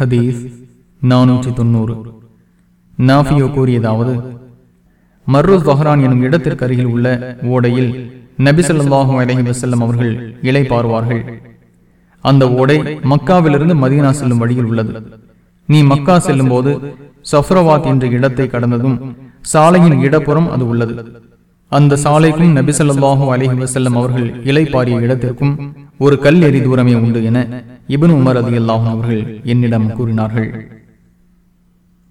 ஹதீஸ் நானூற்றி தொண்ணூறு. நாஃபியோ கூறியதாவது மர்ருஸ் பஹ்ரான் எனும் இடத்திற்கு அருகில் உள்ள ஓடையில் நபிசல்லாஹும் அலஹி வசல்லம் அவர்கள் இலை பாருவார்கள். அந்த ஓடை மக்காவிலிருந்து மதீனா செல்லும் வழியில் உள்ளது. நீ மக்கா செல்லும் போது சஃப்ரவாத் என்ற இடத்தை கடந்ததும் சாலையின் இடப்புறம் அது உள்ளது. அந்த சாலைக்கும் நபிசல்லாஹு அலஹி வசல்லம் அவர்கள் இலை பாரிய இடத்திற்கும் ஒரு கல் எரி தூரமே உண்டு என இபன் உமர் அதி அவர்கள் என்னிடம் கூறினார்கள்.